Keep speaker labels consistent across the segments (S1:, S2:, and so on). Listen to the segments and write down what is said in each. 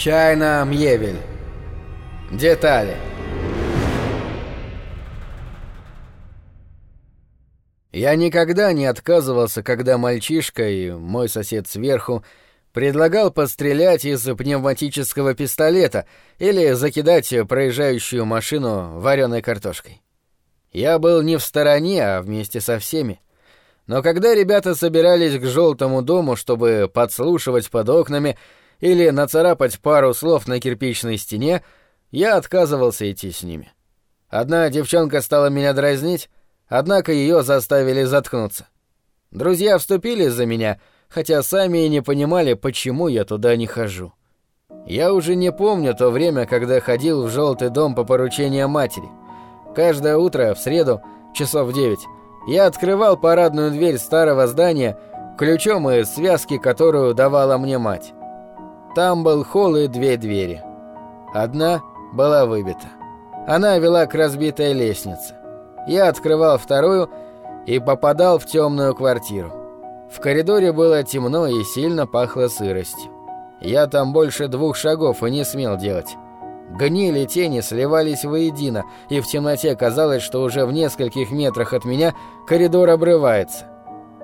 S1: Чайна Мьевель. Детали. Я никогда не отказывался, когда мальчишка и мой сосед сверху предлагал пострелять из пневматического пистолета или закидать проезжающую машину вареной картошкой. Я был не в стороне, а вместе со всеми. Но когда ребята собирались к желтому дому, чтобы подслушивать под окнами или нацарапать пару слов на кирпичной стене, я отказывался идти с ними. Одна девчонка стала меня дразнить, однако ее заставили заткнуться. Друзья вступили за меня, хотя сами и не понимали, почему я туда не хожу. Я уже не помню то время, когда ходил в желтый дом по поручению матери. Каждое утро, в среду, часов в девять, я открывал парадную дверь старого здания ключом из связки, которую давала мне мать. Там был холл и две двери. Одна была выбита. Она вела к разбитой лестнице. Я открывал вторую и попадал в темную квартиру. В коридоре было темно и сильно пахло сыростью. Я там больше двух шагов и не смел делать. Гнили тени сливались воедино, и в темноте казалось, что уже в нескольких метрах от меня коридор обрывается.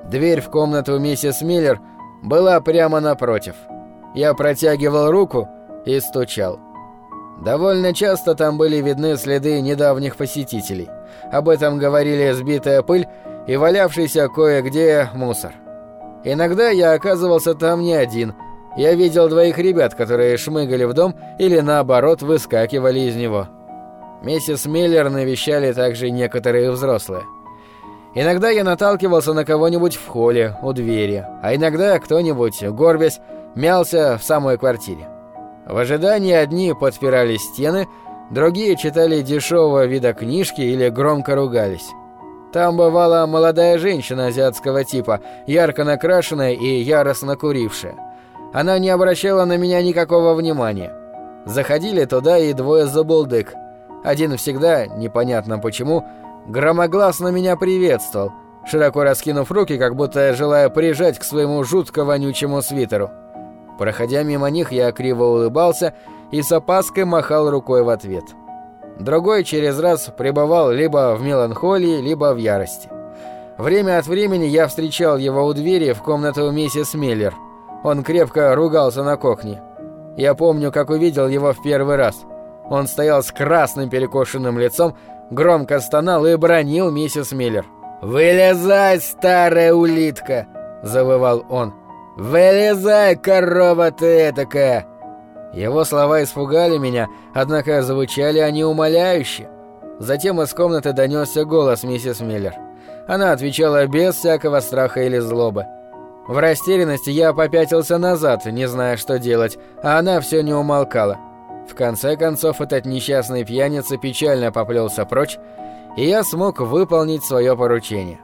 S1: Дверь в комнату миссис Миллер была прямо напротив. Я протягивал руку и стучал. Довольно часто там были видны следы недавних посетителей. Об этом говорили сбитая пыль и валявшийся кое-где мусор. Иногда я оказывался там не один – я видел двоих ребят, которые шмыгали в дом или наоборот выскакивали из него. Миссис Миллер навещали также некоторые взрослые. Иногда я наталкивался на кого-нибудь в холле, у двери, а иногда кто-нибудь, горбясь, мялся в самой квартире. В ожидании одни подпирали стены, другие читали дешевого вида книжки или громко ругались. Там бывала молодая женщина азиатского типа, ярко накрашенная и яростно курившая. Она не обращала на меня никакого внимания. Заходили туда и двое забулдык. Один всегда, непонятно почему, громогласно меня приветствовал, широко раскинув руки, как будто желая прижать к своему жутко вонючему свитеру. Проходя мимо них, я криво улыбался и с опаской махал рукой в ответ. Другой через раз пребывал либо в меланхолии, либо в ярости. Время от времени я встречал его у двери в комнату миссис Миллер – он крепко ругался на кокне. Я помню, как увидел его в первый раз. Он стоял с красным перекошенным лицом, громко стонал и бронил миссис Миллер. «Вылезай, старая улитка!» – завывал он. «Вылезай, корова ты такая!» Его слова испугали меня, однако звучали они умоляюще. Затем из комнаты донесся голос миссис Миллер. Она отвечала без всякого страха или злобы. В растерянности я попятился назад, не зная, что делать, а она все не умолкала. В конце концов, этот несчастный пьяница печально поплелся прочь, и я смог выполнить свое поручение.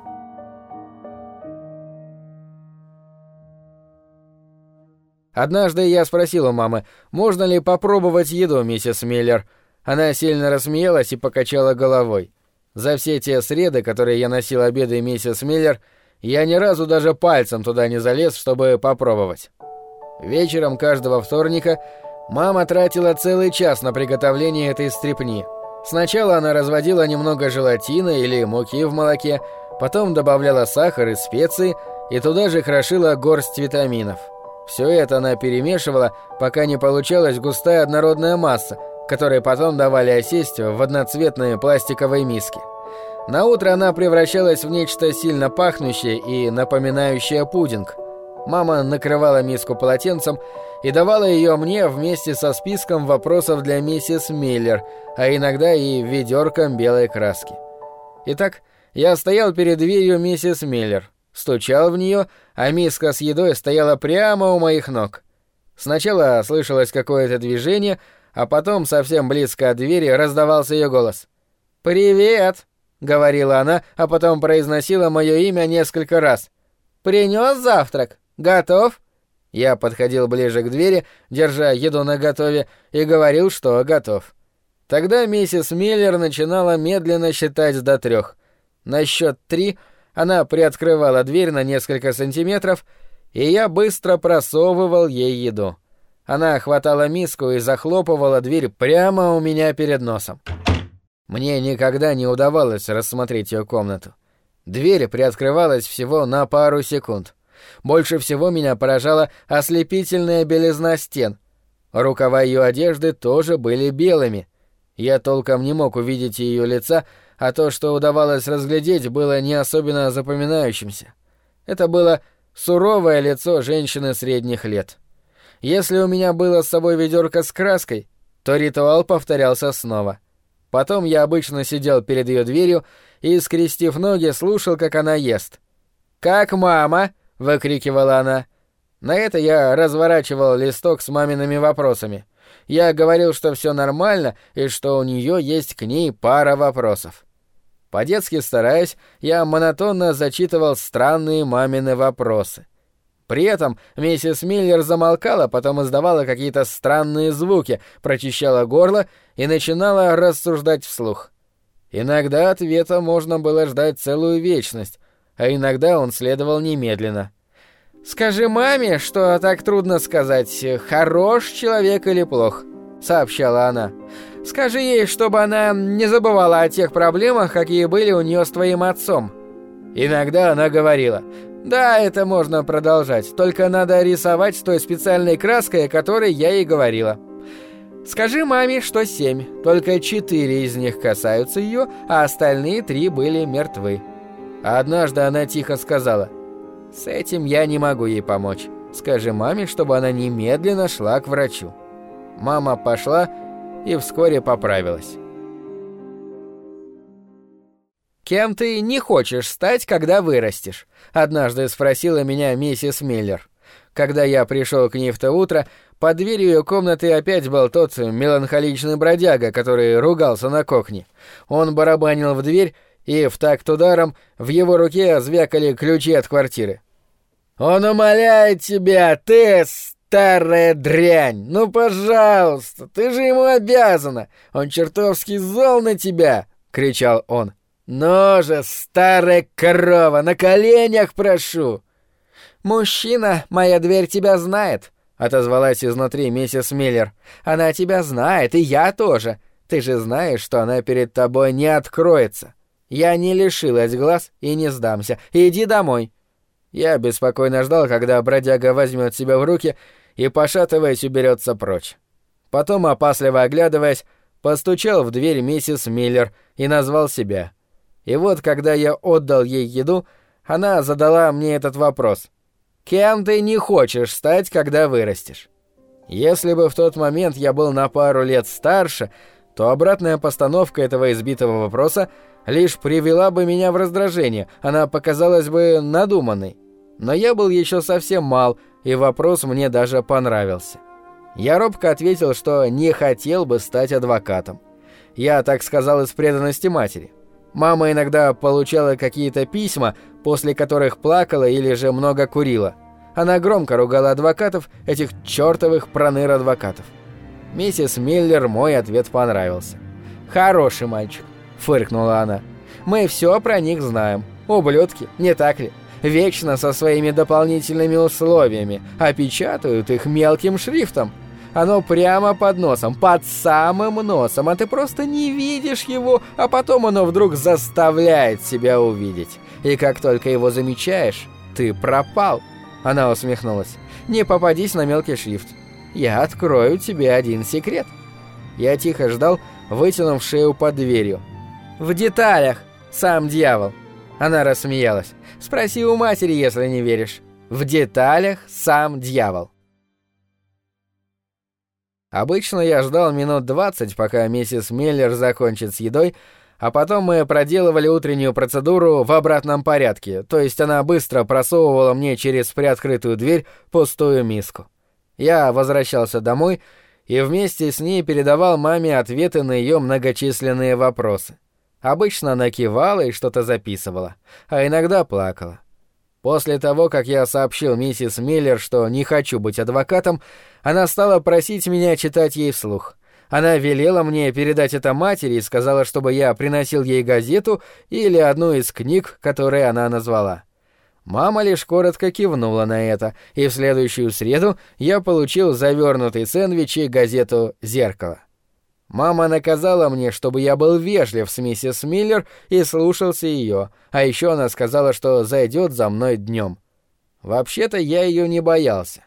S1: Однажды я спросил у мамы, можно ли попробовать еду, миссис Миллер. Она сильно рассмеялась и покачала головой. За все те среды, которые я носил обеды миссис Миллер, я ни разу даже пальцем туда не залез, чтобы попробовать. Вечером каждого вторника мама тратила целый час на приготовление этой стрепни. Сначала она разводила немного желатина или муки в молоке, потом добавляла сахар и специи и туда же крошила горсть витаминов. Все это она перемешивала, пока не получалась густая однородная масса, которой потом давали осесть в одноцветные пластиковые миски. На утро она превращалась в нечто сильно пахнущее и напоминающее пудинг. Мама накрывала миску полотенцем и давала ее мне вместе со списком вопросов для миссис Миллер, а иногда и ведерком белой краски. Итак, я стоял перед дверью миссис Миллер, стучал в нее, а миска с едой стояла прямо у моих ног. Сначала слышалось какое-то движение, а потом совсем близко от двери раздавался ее голос. «Привет!» говорила она, а потом произносила мое имя несколько раз. Принес завтрак? Готов? Я подходил ближе к двери, держа еду наготове, и говорил, что готов. Тогда миссис Миллер начинала медленно считать до трех. На счет три она приоткрывала дверь на несколько сантиметров, и я быстро просовывал ей еду. Она хватала миску и захлопывала дверь прямо у меня перед носом. Мне никогда не удавалось рассмотреть ее комнату. Дверь приоткрывалась всего на пару секунд. Больше всего меня поражала ослепительная белизна стен. Рукава ее одежды тоже были белыми. Я толком не мог увидеть ее лица, а то, что удавалось разглядеть, было не особенно запоминающимся. Это было суровое лицо женщины средних лет. Если у меня было с собой ведерко с краской, то ритуал повторялся снова. Потом я обычно сидел перед ее дверью и, скрестив ноги, слушал, как она ест. «Как мама?» — выкрикивала она. На это я разворачивал листок с мамиными вопросами. Я говорил, что все нормально и что у нее есть к ней пара вопросов. По-детски стараясь, я монотонно зачитывал странные мамины вопросы. При этом миссис Миллер замолкала, потом издавала какие-то странные звуки, прочищала горло и начинала рассуждать вслух. Иногда ответа можно было ждать целую вечность, а иногда он следовал немедленно. «Скажи маме, что так трудно сказать, хорош человек или плох», — сообщала она. «Скажи ей, чтобы она не забывала о тех проблемах, какие были у нее с твоим отцом». Иногда она говорила, «Да, это можно продолжать, только надо рисовать с той специальной краской, о которой я ей говорила». Скажи маме, что семь, только четыре из них касаются ее, а остальные три были мертвы. Однажды она тихо сказала, «С этим я не могу ей помочь. Скажи маме, чтобы она немедленно шла к врачу». Мама пошла и вскоре поправилась. «Кем ты не хочешь стать, когда вырастешь?» — однажды спросила меня миссис Миллер. Когда я пришел к ней в то утро, под дверью ее комнаты опять был тот меланхоличный бродяга, который ругался на кухне. Он барабанил в дверь, и в такт ударом в его руке звякали ключи от квартиры. «Он умоляет тебя, ты старая дрянь! Ну, пожалуйста, ты же ему обязана! Он чертовски зол на тебя!» — кричал он. «Ну же, старая корова, на коленях прошу!» «Мужчина, моя дверь тебя знает!» отозвалась изнутри миссис Миллер. Она тебя знает, и я тоже. Ты же знаешь, что она перед тобой не откроется. Я не лишилась глаз и не сдамся. Иди домой. Я беспокойно ждал, когда бродяга возьмет себя в руки и, пошатываясь, уберется прочь. Потом, опасливо оглядываясь, постучал в дверь миссис Миллер и назвал себя. И вот, когда я отдал ей еду, она задала мне этот вопрос — Кем ты не хочешь стать, когда вырастешь? Если бы в тот момент я был на пару лет старше, то обратная постановка этого избитого вопроса лишь привела бы меня в раздражение, она показалась бы надуманной. Но я был еще совсем мал, и вопрос мне даже понравился. Я робко ответил, что не хотел бы стать адвокатом. Я так сказал из преданности матери. Мама иногда получала какие-то письма, после которых плакала или же много курила. Она громко ругала адвокатов, этих чертовых проныр-адвокатов. Миссис Миллер мой ответ понравился. «Хороший мальчик», — фыркнула она. «Мы все про них знаем. Ублюдки, не так ли? Вечно со своими дополнительными условиями, опечатают их мелким шрифтом. Оно прямо под носом, под самым носом, а ты просто не видишь его, а потом оно вдруг заставляет себя увидеть. И как только его замечаешь, ты пропал. Она усмехнулась. Не попадись на мелкий шрифт. Я открою тебе один секрет. Я тихо ждал, вытянув шею под дверью. В деталях, сам дьявол. Она рассмеялась. Спроси у матери, если не веришь. В деталях сам дьявол. Обычно я ждал минут двадцать, пока миссис Миллер закончит с едой, а потом мы проделывали утреннюю процедуру в обратном порядке, то есть она быстро просовывала мне через приоткрытую дверь пустую миску. Я возвращался домой и вместе с ней передавал маме ответы на ее многочисленные вопросы. Обычно она кивала и что-то записывала, а иногда плакала. После того, как я сообщил миссис Миллер, что не хочу быть адвокатом, она стала просить меня читать ей вслух. Она велела мне передать это матери и сказала, чтобы я приносил ей газету или одну из книг, которые она назвала. Мама лишь коротко кивнула на это, и в следующую среду я получил завернутый сэндвич и газету «Зеркало». Мама наказала мне, чтобы я был вежлив с миссис Миллер и слушался ее, а еще она сказала, что зайдет за мной днем. Вообще-то я ее не боялся.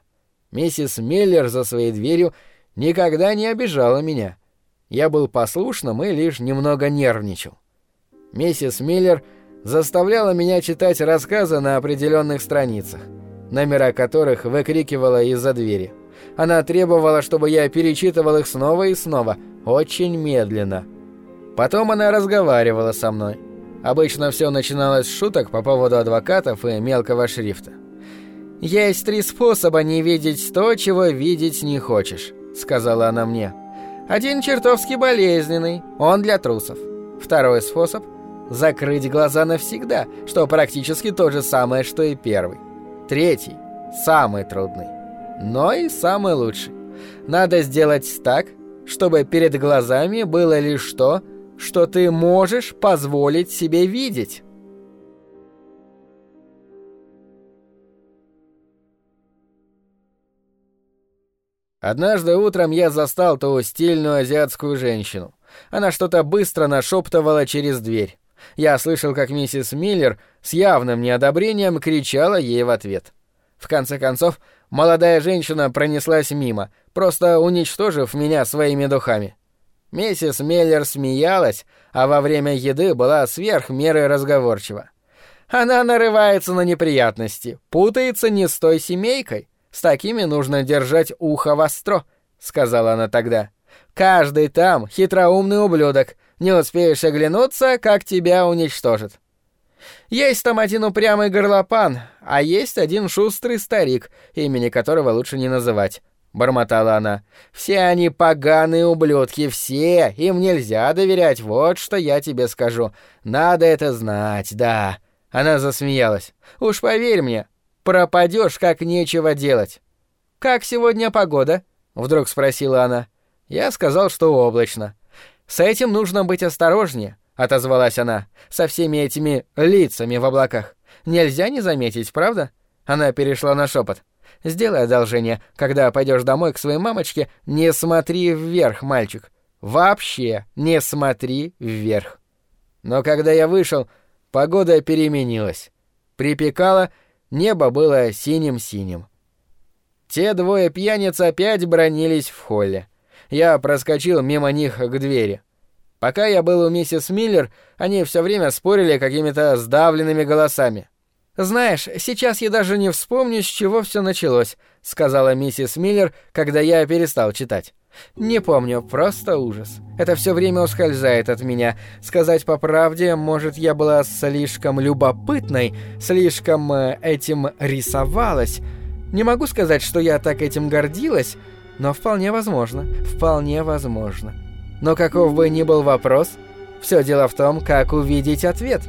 S1: Миссис Миллер за своей дверью никогда не обижала меня. Я был послушным и лишь немного нервничал. Миссис Миллер заставляла меня читать рассказы на определенных страницах, номера которых выкрикивала из-за двери. Она требовала, чтобы я перечитывал их снова и снова — очень медленно. Потом она разговаривала со мной. Обычно все начиналось с шуток по поводу адвокатов и мелкого шрифта. «Есть три способа не видеть то, чего видеть не хочешь», — сказала она мне. «Один чертовски болезненный, он для трусов. Второй способ — закрыть глаза навсегда, что практически то же самое, что и первый. Третий — самый трудный, но и самый лучший. Надо сделать так, чтобы перед глазами было лишь то, что ты можешь позволить себе видеть. Однажды утром я застал ту стильную азиатскую женщину. Она что-то быстро нашептывала через дверь. Я слышал, как миссис Миллер с явным неодобрением кричала ей в ответ. В конце концов, молодая женщина пронеслась мимо, просто уничтожив меня своими духами. Миссис Меллер смеялась, а во время еды была сверх меры разговорчива. Она нарывается на неприятности, путается не с той семейкой. С такими нужно держать ухо востро, сказала она тогда. Каждый там хитроумный ублюдок. Не успеешь оглянуться, как тебя уничтожит. Есть там один упрямый горлопан, а есть один шустрый старик, имени которого лучше не называть. Бормотала она. «Все они поганые ублюдки, все! Им нельзя доверять, вот что я тебе скажу. Надо это знать, да!» Она засмеялась. «Уж поверь мне, пропадешь, как нечего делать». «Как сегодня погода?» — вдруг спросила она. Я сказал, что облачно. «С этим нужно быть осторожнее. — отозвалась она, — со всеми этими лицами в облаках. Нельзя не заметить, правда? Она перешла на шепот. Сделай одолжение, когда пойдешь домой к своей мамочке, не смотри вверх, мальчик. Вообще не смотри вверх. Но когда я вышел, погода переменилась. Припекало, небо было синим-синим. Те двое пьяниц опять бронились в холле. Я проскочил мимо них к двери. Пока я был у миссис Миллер, они все время спорили какими-то сдавленными голосами. «Знаешь, сейчас я даже не вспомню, с чего все началось», — сказала миссис Миллер, когда я перестал читать. «Не помню, просто ужас. Это все время ускользает от меня. Сказать по правде, может, я была слишком любопытной, слишком э, этим рисовалась. Не могу сказать, что я так этим гордилась, но вполне возможно, вполне возможно». Но каков бы ни был вопрос, все дело в том, как увидеть ответ.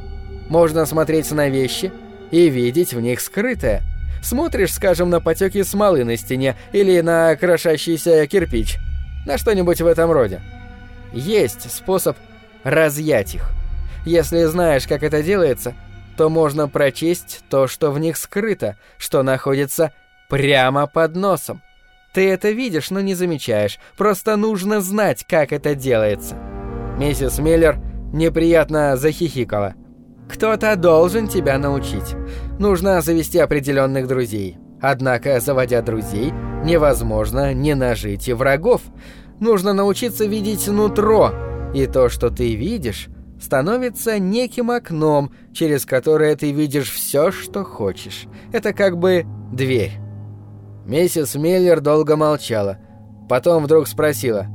S1: Можно смотреть на вещи и видеть в них скрытое. Смотришь, скажем, на потеки смолы на стене или на крошащийся кирпич. На что-нибудь в этом роде. Есть способ разъять их. Если знаешь, как это делается, то можно прочесть то, что в них скрыто, что находится прямо под носом. Ты это видишь, но не замечаешь. Просто нужно знать, как это делается. Миссис Миллер неприятно захихикала. Кто-то должен тебя научить. Нужно завести определенных друзей. Однако, заводя друзей, невозможно не нажить и врагов. Нужно научиться видеть нутро, и то, что ты видишь, становится неким окном, через которое ты видишь все, что хочешь. Это как бы дверь. Миссис Миллер долго молчала. Потом вдруг спросила.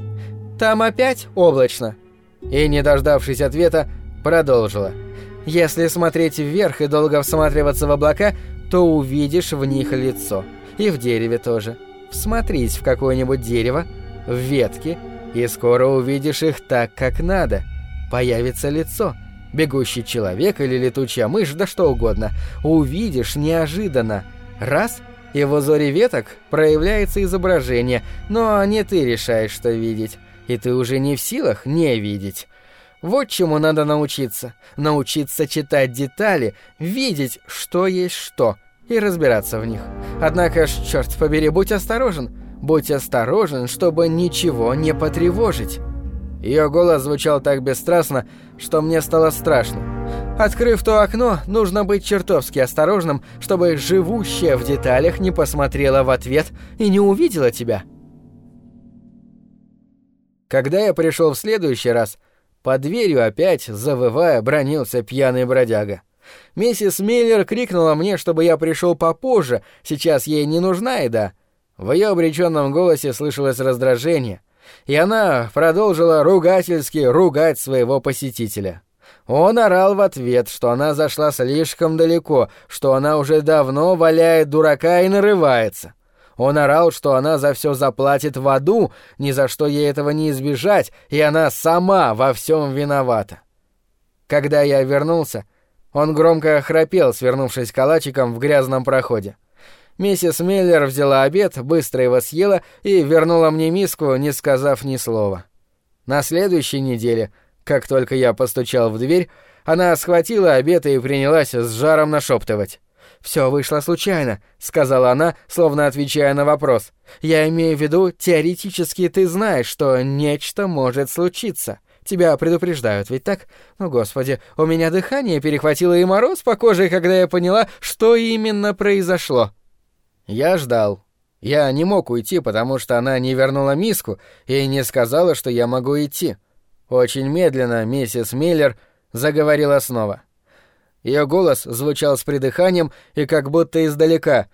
S1: «Там опять облачно?» И, не дождавшись ответа, продолжила. «Если смотреть вверх и долго всматриваться в облака, то увидишь в них лицо. И в дереве тоже. Всмотрись в какое-нибудь дерево, в ветки, и скоро увидишь их так, как надо. Появится лицо. Бегущий человек или летучая мышь, да что угодно. Увидишь неожиданно. Раз — и в узоре веток проявляется изображение, но не ты решаешь, что видеть, и ты уже не в силах не видеть. Вот чему надо научиться. Научиться читать детали, видеть, что есть что, и разбираться в них. Однако ж, черт побери, будь осторожен. Будь осторожен, чтобы ничего не потревожить. Ее голос звучал так бесстрастно, что мне стало страшно. Открыв то окно, нужно быть чертовски осторожным, чтобы живущая в деталях не посмотрела в ответ и не увидела тебя. Когда я пришел в следующий раз, под дверью опять, завывая, бронился пьяный бродяга. Миссис Миллер крикнула мне, чтобы я пришел попозже, сейчас ей не нужна еда. В ее обреченном голосе слышалось раздражение — и она продолжила ругательски ругать своего посетителя. Он орал в ответ, что она зашла слишком далеко, что она уже давно валяет дурака и нарывается. Он орал, что она за все заплатит в аду, ни за что ей этого не избежать, и она сама во всем виновата. Когда я вернулся, он громко храпел, свернувшись калачиком в грязном проходе. Миссис Миллер взяла обед, быстро его съела и вернула мне миску, не сказав ни слова. На следующей неделе, как только я постучал в дверь, она схватила обед и принялась с жаром нашептывать. «Все вышло случайно», — сказала она, словно отвечая на вопрос. «Я имею в виду, теоретически ты знаешь, что нечто может случиться. Тебя предупреждают, ведь так? Ну, господи, у меня дыхание перехватило и мороз по коже, когда я поняла, что именно произошло». Я ждал. Я не мог уйти, потому что она не вернула миску и не сказала, что я могу идти. Очень медленно миссис Миллер заговорила снова. Ее голос звучал с придыханием и как будто издалека.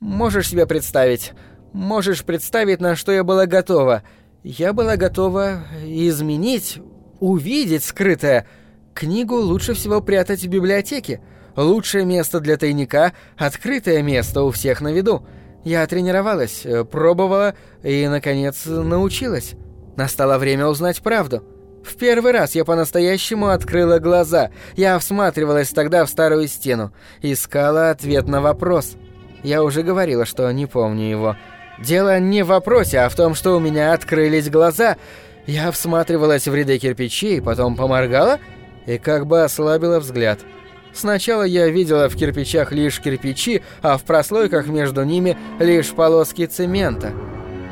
S1: «Можешь себе представить? Можешь представить, на что я была готова? Я была готова изменить, увидеть скрытое. Книгу лучше всего прятать в библиотеке. Лучшее место для тайника — открытое место у всех на виду. Я тренировалась, э, пробовала и, наконец, научилась. Настало время узнать правду. В первый раз я по-настоящему открыла глаза. Я всматривалась тогда в старую стену. Искала ответ на вопрос. Я уже говорила, что не помню его. Дело не в вопросе, а в том, что у меня открылись глаза. Я всматривалась в ряды кирпичей, потом поморгала и как бы ослабила взгляд. Сначала я видела в кирпичах лишь кирпичи, а в прослойках между ними лишь полоски цемента.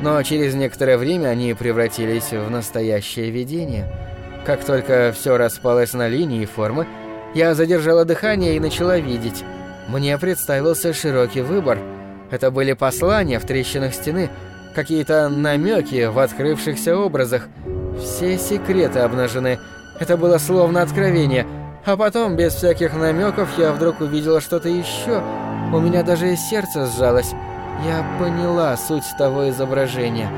S1: Но через некоторое время они превратились в настоящее видение. Как только все распалось на линии формы, я задержала дыхание и начала видеть. Мне представился широкий выбор. Это были послания в трещинах стены, какие-то намеки в открывшихся образах. Все секреты обнажены. Это было словно откровение — а потом, без всяких намеков, я вдруг увидела что-то еще. У меня даже сердце сжалось. Я поняла суть того изображения.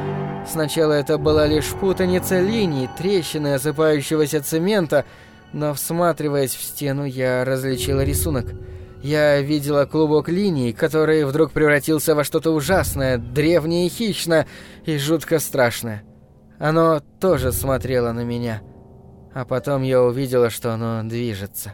S1: Сначала это была лишь путаница линий, трещины осыпающегося цемента, но, всматриваясь в стену, я различила рисунок. Я видела клубок линий, который вдруг превратился во что-то ужасное, древнее и хищное, и жутко страшное. Оно тоже смотрело на меня. — а потом я увидела, что оно движется.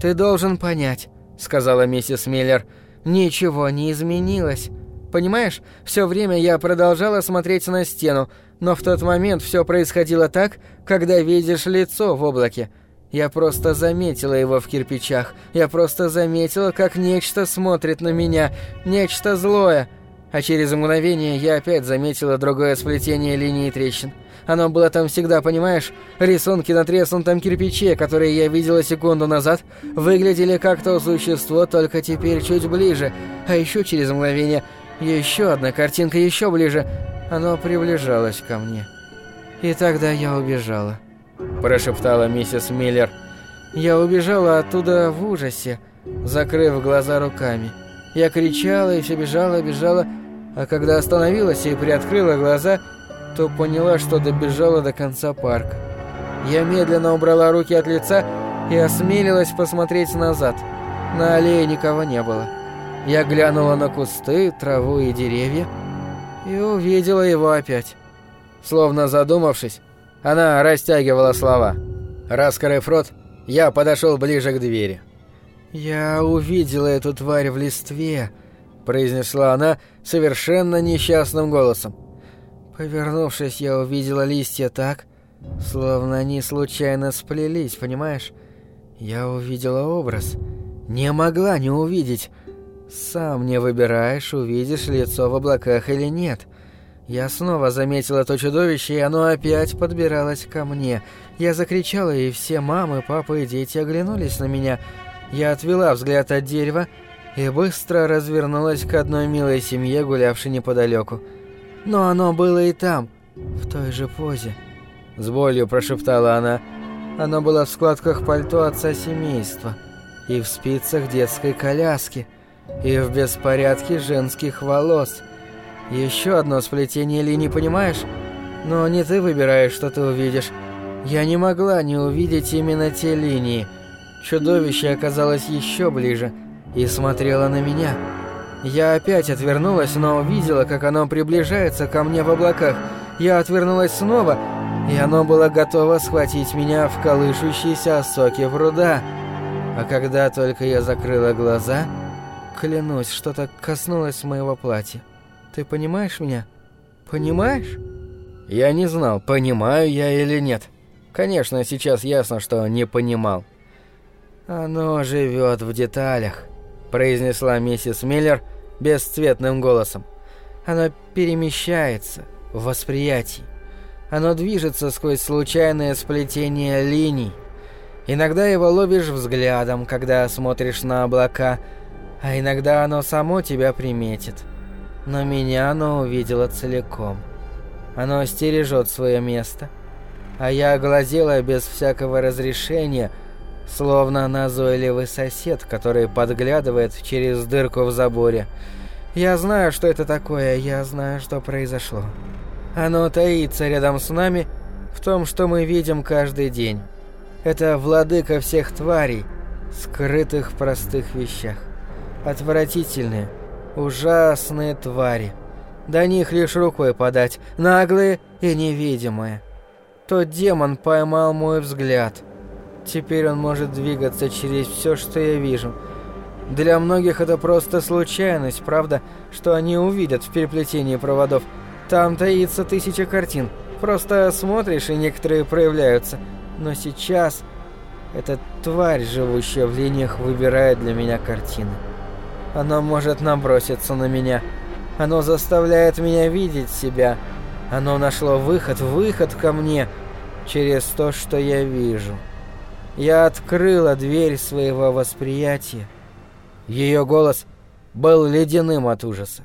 S1: «Ты должен понять», — сказала миссис Миллер, — «ничего не изменилось. Понимаешь, все время я продолжала смотреть на стену, но в тот момент все происходило так, когда видишь лицо в облаке. Я просто заметила его в кирпичах. Я просто заметила, как нечто смотрит на меня, нечто злое. А через мгновение я опять заметила другое сплетение линий трещин. Оно было там всегда, понимаешь? Рисунки на треснутом кирпиче, которые я видела секунду назад, выглядели как то существо, только теперь чуть ближе. А еще через мгновение еще одна картинка еще ближе. Оно приближалось ко мне. И тогда я убежала. Прошептала миссис Миллер. Я убежала оттуда в ужасе, закрыв глаза руками. Я кричала и все бежала, бежала, а когда остановилась и приоткрыла глаза, то поняла, что добежала до конца парка. Я медленно убрала руки от лица и осмелилась посмотреть назад. На аллее никого не было. Я глянула на кусты, траву и деревья и увидела его опять. Словно задумавшись, она растягивала слова. Раскрыв рот, я подошел ближе к двери. «Я увидела эту тварь в листве», — произнесла она совершенно несчастным голосом. Повернувшись, я увидела листья так, Словно они случайно сплелись, понимаешь? Я увидела образ. Не могла не увидеть. Сам не выбираешь, увидишь лицо в облаках или нет. Я снова заметила то чудовище, и оно опять подбиралось ко мне. Я закричала, и все мамы, папы и дети оглянулись на меня. Я отвела взгляд от дерева и быстро развернулась к одной милой семье, гулявшей неподалеку. Но оно было и там, в той же позе. С болью прошептала она. Оно было в складках пальто отца семейства и в спицах детской коляски и в беспорядке женских волос. Еще одно сплетение линий, понимаешь? Но не ты выбираешь, что ты увидишь. Я не могла не увидеть именно те линии. Чудовище оказалось еще ближе и смотрело на меня. Я опять отвернулась, но увидела, как оно приближается ко мне в облаках. Я отвернулась снова, и оно было готово схватить меня в колышущиеся соки пруда. А когда только я закрыла глаза, клянусь, что-то коснулось моего платья. Ты понимаешь меня? Понимаешь? Я не знал, понимаю я или нет. Конечно, сейчас ясно, что не понимал. Оно живет в деталях, произнесла миссис Миллер бесцветным голосом. Оно перемещается в восприятии. Оно движется сквозь случайное сплетение линий. Иногда его ловишь взглядом, когда смотришь на облака, а иногда оно само тебя приметит. Но меня оно увидело целиком. Оно стережет свое место. А я глазела без всякого разрешения, словно назойливый сосед, который подглядывает через дырку в заборе. Я знаю, что это такое, я знаю, что произошло. Оно таится рядом с нами в том, что мы видим каждый день. Это владыка всех тварей, скрытых в простых вещах. Отвратительные, ужасные твари. До них лишь рукой подать, наглые и невидимые. Тот демон поймал мой взгляд. Теперь он может двигаться через все, что я вижу. Для многих это просто случайность, правда, что они увидят в переплетении проводов – там таится тысяча картин. Просто смотришь, и некоторые проявляются. Но сейчас эта тварь, живущая в линиях, выбирает для меня картины. Оно может наброситься на меня. Оно заставляет меня видеть себя. Оно нашло выход, выход ко мне через то, что я вижу. Я открыла дверь своего восприятия. Ее голос был ледяным от ужаса.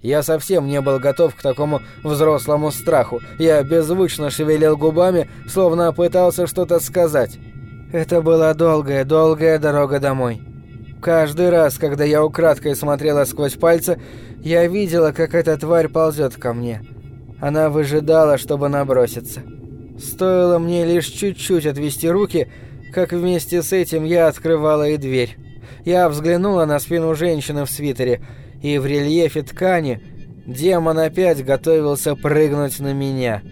S1: Я совсем не был готов к такому взрослому страху. Я беззвучно шевелил губами, словно пытался что-то сказать. Это была долгая, долгая дорога домой. Каждый раз, когда я украдкой смотрела сквозь пальцы, я видела, как эта тварь ползет ко мне. Она выжидала, чтобы наброситься. Стоило мне лишь чуть-чуть отвести руки, как вместе с этим я открывала и дверь. Я взглянула на спину женщины в свитере – и в рельефе ткани демон опять готовился прыгнуть на меня.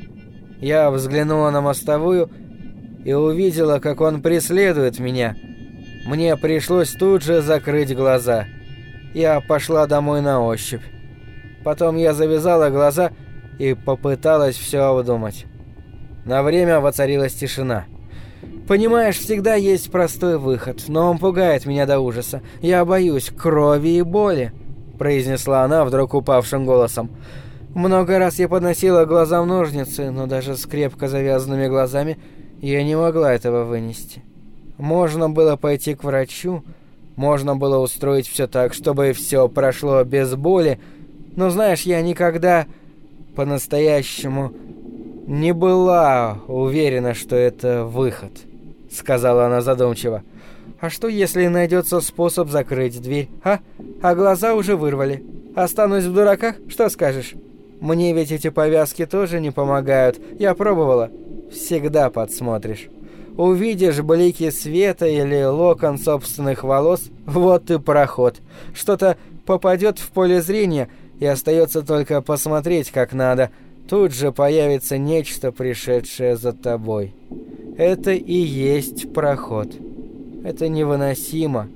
S1: Я взглянула на мостовую и увидела, как он преследует меня. Мне пришлось тут же закрыть глаза. Я пошла домой на ощупь. Потом я завязала глаза и попыталась все обдумать. На время воцарилась тишина. Понимаешь, всегда есть простой выход, но он пугает меня до ужаса. Я боюсь крови и боли произнесла она вдруг упавшим голосом. Много раз я подносила глазам ножницы, но даже с крепко завязанными глазами я не могла этого вынести. Можно было пойти к врачу, можно было устроить все так, чтобы все прошло без боли, но знаешь, я никогда по-настоящему не была уверена, что это выход, сказала она задумчиво. А что, если найдется способ закрыть дверь, а? А глаза уже вырвали. Останусь в дураках? Что скажешь? Мне ведь эти повязки тоже не помогают. Я пробовала. Всегда подсмотришь. Увидишь блики света или локон собственных волос, вот и проход. Что-то попадет в поле зрения, и остается только посмотреть как надо. Тут же появится нечто, пришедшее за тобой. Это и есть проход. Это невыносимо.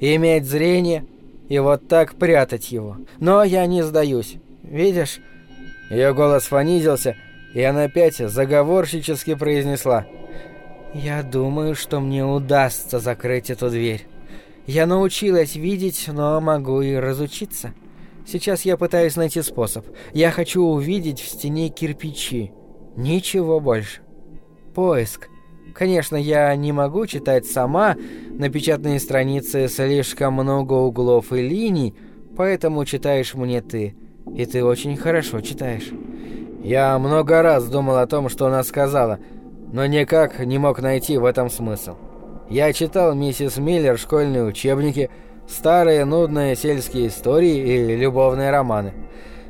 S1: Иметь зрение и вот так прятать его. Но я не сдаюсь. Видишь? Ее голос понизился, и она опять заговорщически произнесла «Я думаю, что мне удастся закрыть эту дверь. Я научилась видеть, но могу и разучиться. Сейчас я пытаюсь найти способ. Я хочу увидеть в стене кирпичи. Ничего больше. Поиск. Конечно, я не могу читать сама, на печатной странице слишком много углов и линий, поэтому читаешь мне ты. И ты очень хорошо читаешь. Я много раз думал о том, что она сказала, но никак не мог найти в этом смысл. Я читал миссис Миллер школьные учебники, старые нудные сельские истории и любовные романы.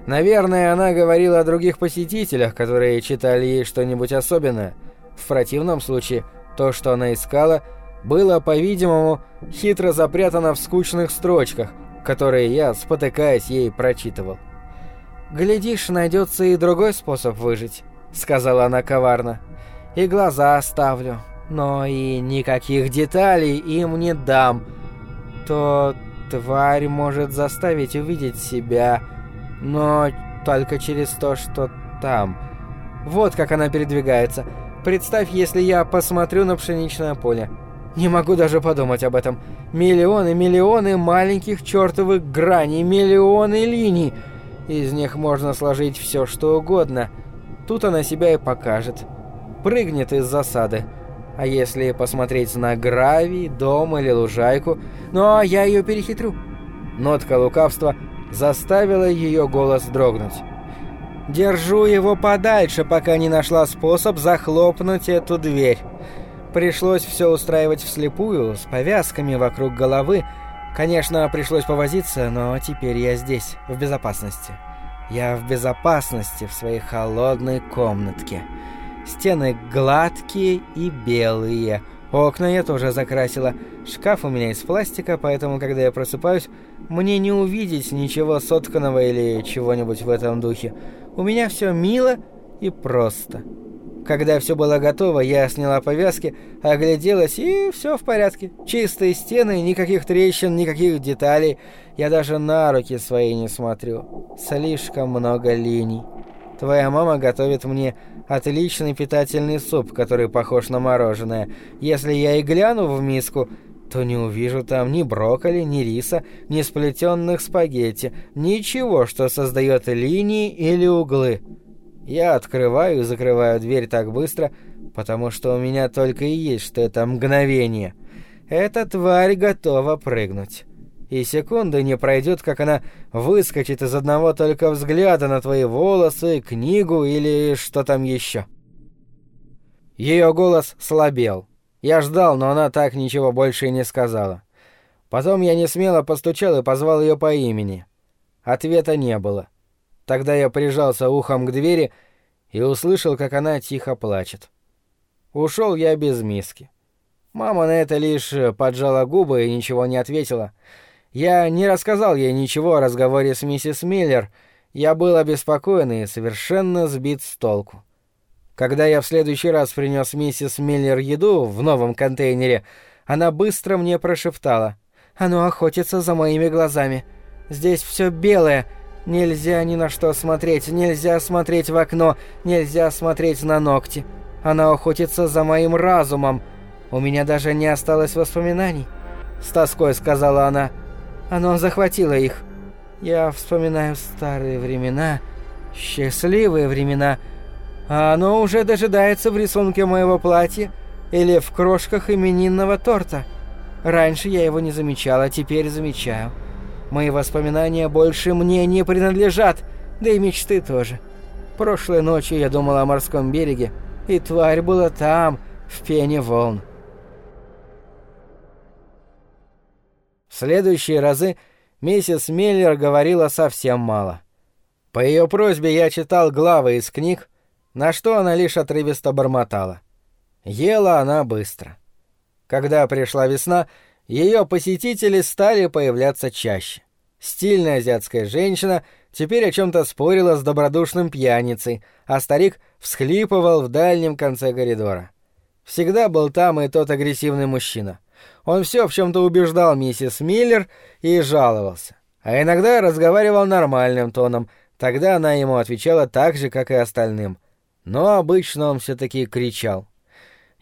S1: Наверное, она говорила о других посетителях, которые читали ей что-нибудь особенное. В противном случае, то, что она искала, было, по-видимому, хитро запрятано в скучных строчках, которые я, спотыкаясь, ей прочитывал. «Глядишь, найдется и другой способ выжить», — сказала она коварно. «И глаза оставлю, но и никаких деталей им не дам. То тварь может заставить увидеть себя, но только через то, что там. Вот как она передвигается. Представь, если я посмотрю на пшеничное поле. Не могу даже подумать об этом. Миллионы, миллионы маленьких чертовых граней, миллионы линий — из них можно сложить все, что угодно. Тут она себя и покажет. Прыгнет из засады. А если посмотреть на гравий, дом или лужайку, ну а я ее перехитрю. Нотка лукавства заставила ее голос дрогнуть. Держу его подальше, пока не нашла способ захлопнуть эту дверь. Пришлось все устраивать вслепую, с повязками вокруг головы, Конечно, пришлось повозиться, но теперь я здесь, в безопасности. Я в безопасности в своей холодной комнатке. Стены гладкие и белые. Окна я тоже закрасила. Шкаф у меня из пластика, поэтому, когда я просыпаюсь, мне не увидеть ничего сотканного или чего-нибудь в этом духе. У меня все мило и просто. Когда все было готово, я сняла повязки, огляделась, и все в порядке. Чистые стены, никаких трещин, никаких деталей. Я даже на руки свои не смотрю. Слишком много линий. Твоя мама готовит мне отличный питательный суп, который похож на мороженое. Если я и гляну в миску, то не увижу там ни брокколи, ни риса, ни сплетенных спагетти, ничего, что создает линии или углы. Я открываю и закрываю дверь так быстро, потому что у меня только и есть что это мгновение. Эта тварь готова прыгнуть. И секунды не пройдет, как она выскочит из одного только взгляда на твои волосы, книгу или что там еще. Ее голос слабел. Я ждал, но она так ничего больше и не сказала. Потом я не смело постучал и позвал ее по имени. Ответа не было. Тогда я прижался ухом к двери и услышал, как она тихо плачет. Ушел я без миски. Мама на это лишь поджала губы и ничего не ответила. Я не рассказал ей ничего о разговоре с миссис Миллер. Я был обеспокоен и совершенно сбит с толку. Когда я в следующий раз принес миссис Миллер еду в новом контейнере, она быстро мне прошептала. «Оно охотится за моими глазами. Здесь все белое, Нельзя ни на что смотреть, нельзя смотреть в окно, нельзя смотреть на ногти. Она охотится за моим разумом. У меня даже не осталось воспоминаний. С тоской сказала она. Оно захватило их. Я вспоминаю старые времена, счастливые времена, а оно уже дожидается в рисунке моего платья или в крошках именинного торта. Раньше я его не замечала, теперь замечаю. Мои воспоминания больше мне не принадлежат, да и мечты тоже. Прошлой ночью я думал о морском береге, и тварь была там, в пене волн. В следующие разы миссис Миллер говорила совсем мало. По ее просьбе я читал главы из книг, на что она лишь отрывисто бормотала. Ела она быстро. Когда пришла весна, ее посетители стали появляться чаще. Стильная азиатская женщина теперь о чем-то спорила с добродушным пьяницей, а старик всхлипывал в дальнем конце коридора. Всегда был там и тот агрессивный мужчина. Он все в чем-то убеждал миссис Миллер и жаловался. А иногда разговаривал нормальным тоном, тогда она ему отвечала так же, как и остальным. но обычно он все-таки кричал.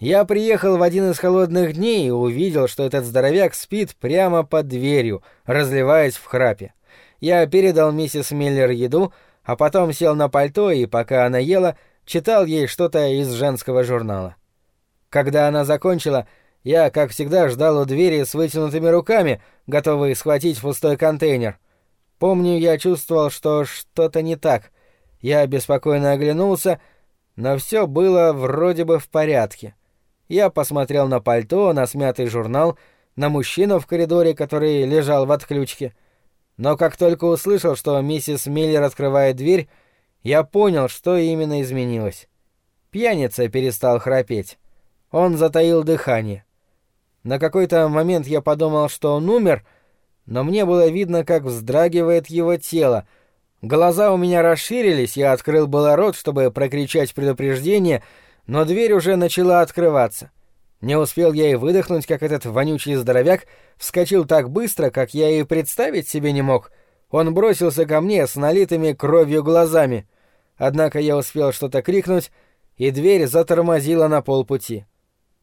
S1: Я приехал в один из холодных дней и увидел, что этот здоровяк спит прямо под дверью, разливаясь в храпе. Я передал миссис Миллер еду, а потом сел на пальто и, пока она ела, читал ей что-то из женского журнала. Когда она закончила, я, как всегда, ждал у двери с вытянутыми руками, готовый схватить пустой контейнер. Помню, я чувствовал, что что-то не так. Я беспокойно оглянулся, но все было вроде бы в порядке. Я посмотрел на пальто, на смятый журнал, на мужчину в коридоре, который лежал в отключке. Но как только услышал, что миссис Миллер открывает дверь, я понял, что именно изменилось. Пьяница перестал храпеть. Он затаил дыхание. На какой-то момент я подумал, что он умер, но мне было видно, как вздрагивает его тело. Глаза у меня расширились, я открыл было рот, чтобы прокричать предупреждение — но дверь уже начала открываться. Не успел я и выдохнуть, как этот вонючий здоровяк вскочил так быстро, как я и представить себе не мог. Он бросился ко мне с налитыми кровью глазами. Однако я успел что-то крикнуть, и дверь затормозила на полпути.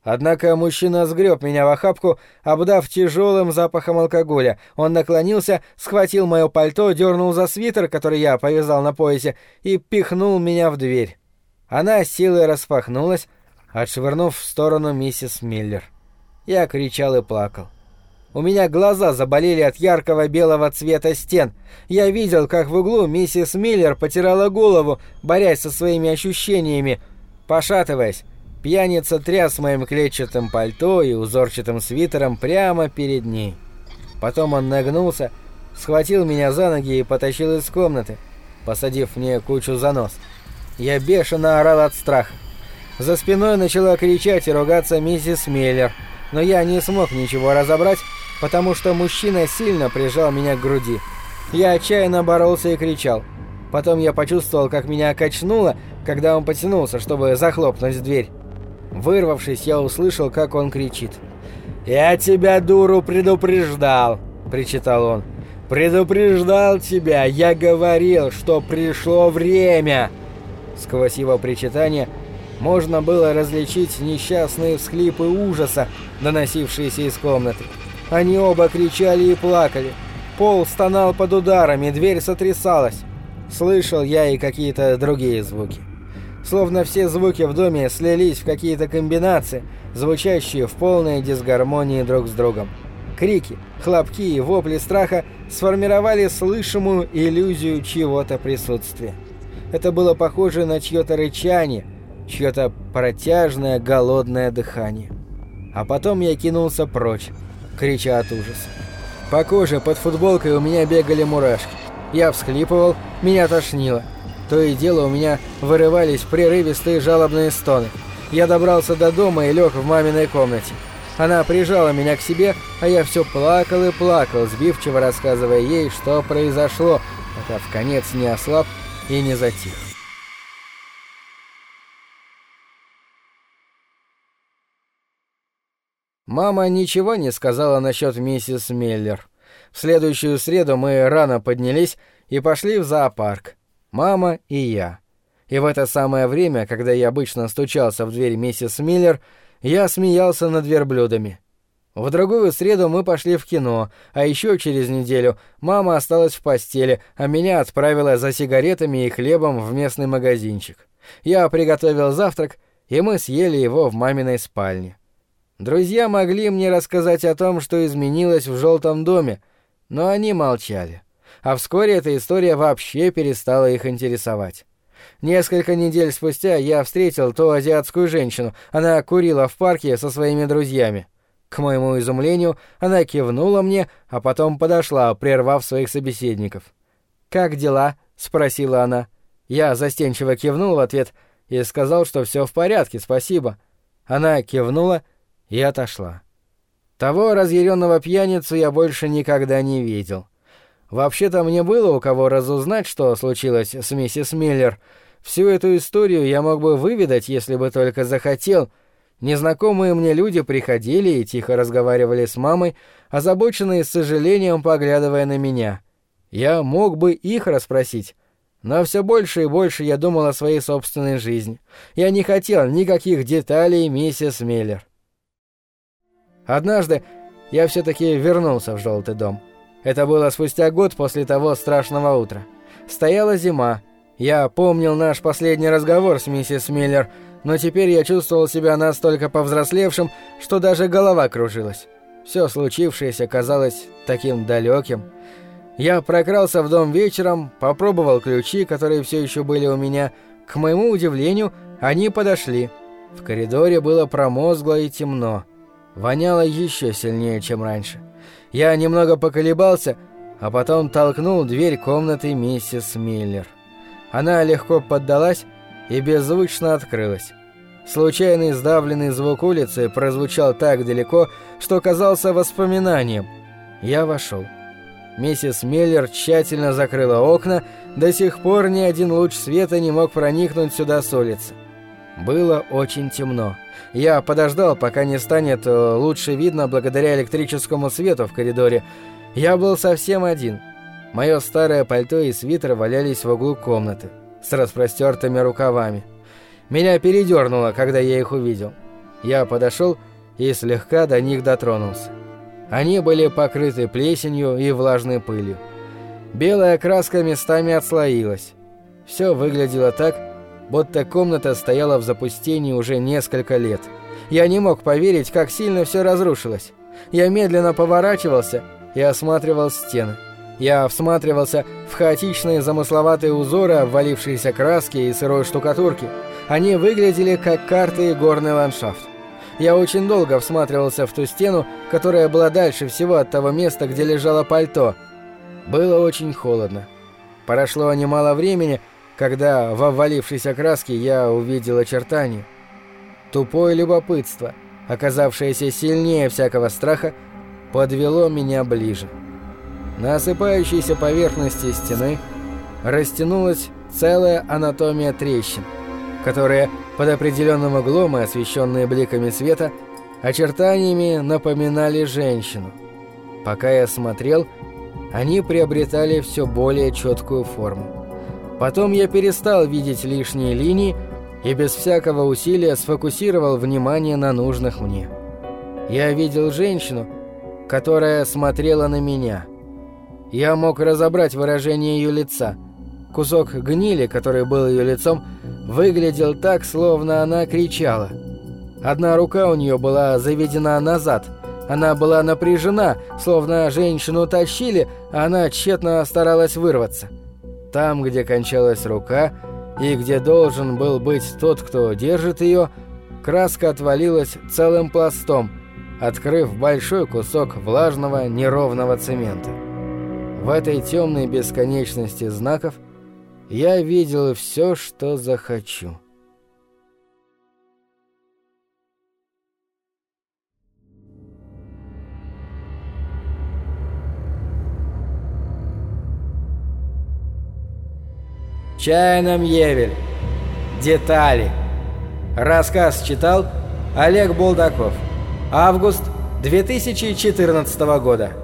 S1: Однако мужчина сгреб меня в охапку, обдав тяжелым запахом алкоголя. Он наклонился, схватил мое пальто, дернул за свитер, который я повязал на поясе, и пихнул меня в дверь. Она силой распахнулась, отшвырнув в сторону миссис Миллер. Я кричал и плакал. У меня глаза заболели от яркого белого цвета стен. Я видел, как в углу миссис Миллер потирала голову, борясь со своими ощущениями. Пошатываясь, пьяница тряс моим клетчатым пальто и узорчатым свитером прямо перед ней. Потом он нагнулся, схватил меня за ноги и потащил из комнаты, посадив мне кучу за нос. Я бешено орал от страха. За спиной начала кричать и ругаться миссис Миллер, но я не смог ничего разобрать, потому что мужчина сильно прижал меня к груди. Я отчаянно боролся и кричал. Потом я почувствовал, как меня качнуло, когда он потянулся, чтобы захлопнуть дверь. Вырвавшись, я услышал, как он кричит. «Я тебя, дуру, предупреждал!» — причитал он. «Предупреждал тебя! Я говорил, что пришло время!» Сквозь его причитания можно было различить несчастные всхлипы ужаса, доносившиеся из комнаты. Они оба кричали и плакали. Пол стонал под ударами, дверь сотрясалась. Слышал я и какие-то другие звуки. Словно все звуки в доме слились в какие-то комбинации, звучащие в полной дисгармонии друг с другом. Крики, хлопки и вопли страха сформировали слышимую иллюзию чьего-то присутствия. Это было похоже на чье-то рычание, чье-то протяжное голодное дыхание. А потом я кинулся прочь, крича от ужаса. По коже под футболкой у меня бегали мурашки. Я всхлипывал, меня тошнило. То и дело у меня вырывались прерывистые жалобные стоны. Я добрался до дома и лег в маминой комнате. Она прижала меня к себе, а я все плакал и плакал, сбивчиво рассказывая ей, что произошло, пока в конец не ослаб и не затих. Мама ничего не сказала насчет миссис Меллер. В следующую среду мы рано поднялись и пошли в зоопарк. Мама и я. И в это самое время, когда я обычно стучался в дверь миссис Миллер, я смеялся над верблюдами. В другую среду мы пошли в кино, а еще через неделю мама осталась в постели, а меня отправила за сигаретами и хлебом в местный магазинчик. Я приготовил завтрак, и мы съели его в маминой спальне. Друзья могли мне рассказать о том, что изменилось в желтом доме, но они молчали. А вскоре эта история вообще перестала их интересовать. Несколько недель спустя я встретил ту азиатскую женщину. Она курила в парке со своими друзьями. К моему изумлению, она кивнула мне, а потом подошла, прервав своих собеседников. «Как дела?» — спросила она. Я застенчиво кивнул в ответ и сказал, что все в порядке, спасибо. Она кивнула и отошла. Того разъяренного пьяницу я больше никогда не видел. Вообще-то мне было у кого разузнать, что случилось с миссис Миллер. Всю эту историю я мог бы выведать, если бы только захотел — Незнакомые мне люди приходили и тихо разговаривали с мамой, озабоченные с сожалением поглядывая на меня. Я мог бы их расспросить, Но все больше и больше я думал о своей собственной жизни. Я не хотел никаких деталей миссис Миллер. Однажды я все-таки вернулся в желтый дом. Это было спустя год после того страшного утра. Стояла зима. Я помнил наш последний разговор с миссис Миллер, но теперь я чувствовал себя настолько повзрослевшим, что даже голова кружилась. Все случившееся казалось таким далеким. Я прокрался в дом вечером, попробовал ключи, которые все еще были у меня. К моему удивлению, они подошли. В коридоре было промозгло и темно. Воняло еще сильнее, чем раньше. Я немного поколебался, а потом толкнул дверь комнаты миссис Миллер. Она легко поддалась и беззвучно открылась. Случайный сдавленный звук улицы прозвучал так далеко, что казался воспоминанием. Я вошел. Миссис Миллер тщательно закрыла окна, до сих пор ни один луч света не мог проникнуть сюда с улицы. Было очень темно. Я подождал, пока не станет э, лучше видно благодаря электрическому свету в коридоре. Я был совсем один. Мое старое пальто и свитер валялись в углу комнаты с распростертыми рукавами. Меня передернуло, когда я их увидел. Я подошел и слегка до них дотронулся. Они были покрыты плесенью и влажной пылью. Белая краска местами отслоилась. Все выглядело так, будто комната стояла в запустении уже несколько лет. Я не мог поверить, как сильно все разрушилось. Я медленно поворачивался и осматривал стены. Я всматривался в хаотичные замысловатые узоры обвалившиеся краски и сырой штукатурки. Они выглядели как карты и горный ландшафт. Я очень долго всматривался в ту стену, которая была дальше всего от того места, где лежало пальто. Было очень холодно. Прошло немало времени, когда в обвалившейся краске я увидел очертания. Тупое любопытство, оказавшееся сильнее всякого страха, подвело меня ближе. На осыпающейся поверхности стены растянулась целая анатомия трещин, которые под определенным углом и освещенные бликами света очертаниями напоминали женщину. Пока я смотрел, они приобретали все более четкую форму. Потом я перестал видеть лишние линии и без всякого усилия сфокусировал внимание на нужных мне. Я видел женщину, которая смотрела на меня – я мог разобрать выражение ее лица. Кусок гнили, который был ее лицом, выглядел так, словно она кричала. Одна рука у нее была заведена назад. Она была напряжена, словно женщину тащили, а она тщетно старалась вырваться. Там, где кончалась рука, и где должен был быть тот, кто держит ее, краска отвалилась целым пластом, открыв большой кусок влажного неровного цемента. В этой темной бесконечности знаков я видел все, что захочу. Чайном Евель. Детали. Рассказ читал Олег Булдаков. Август 2014 года.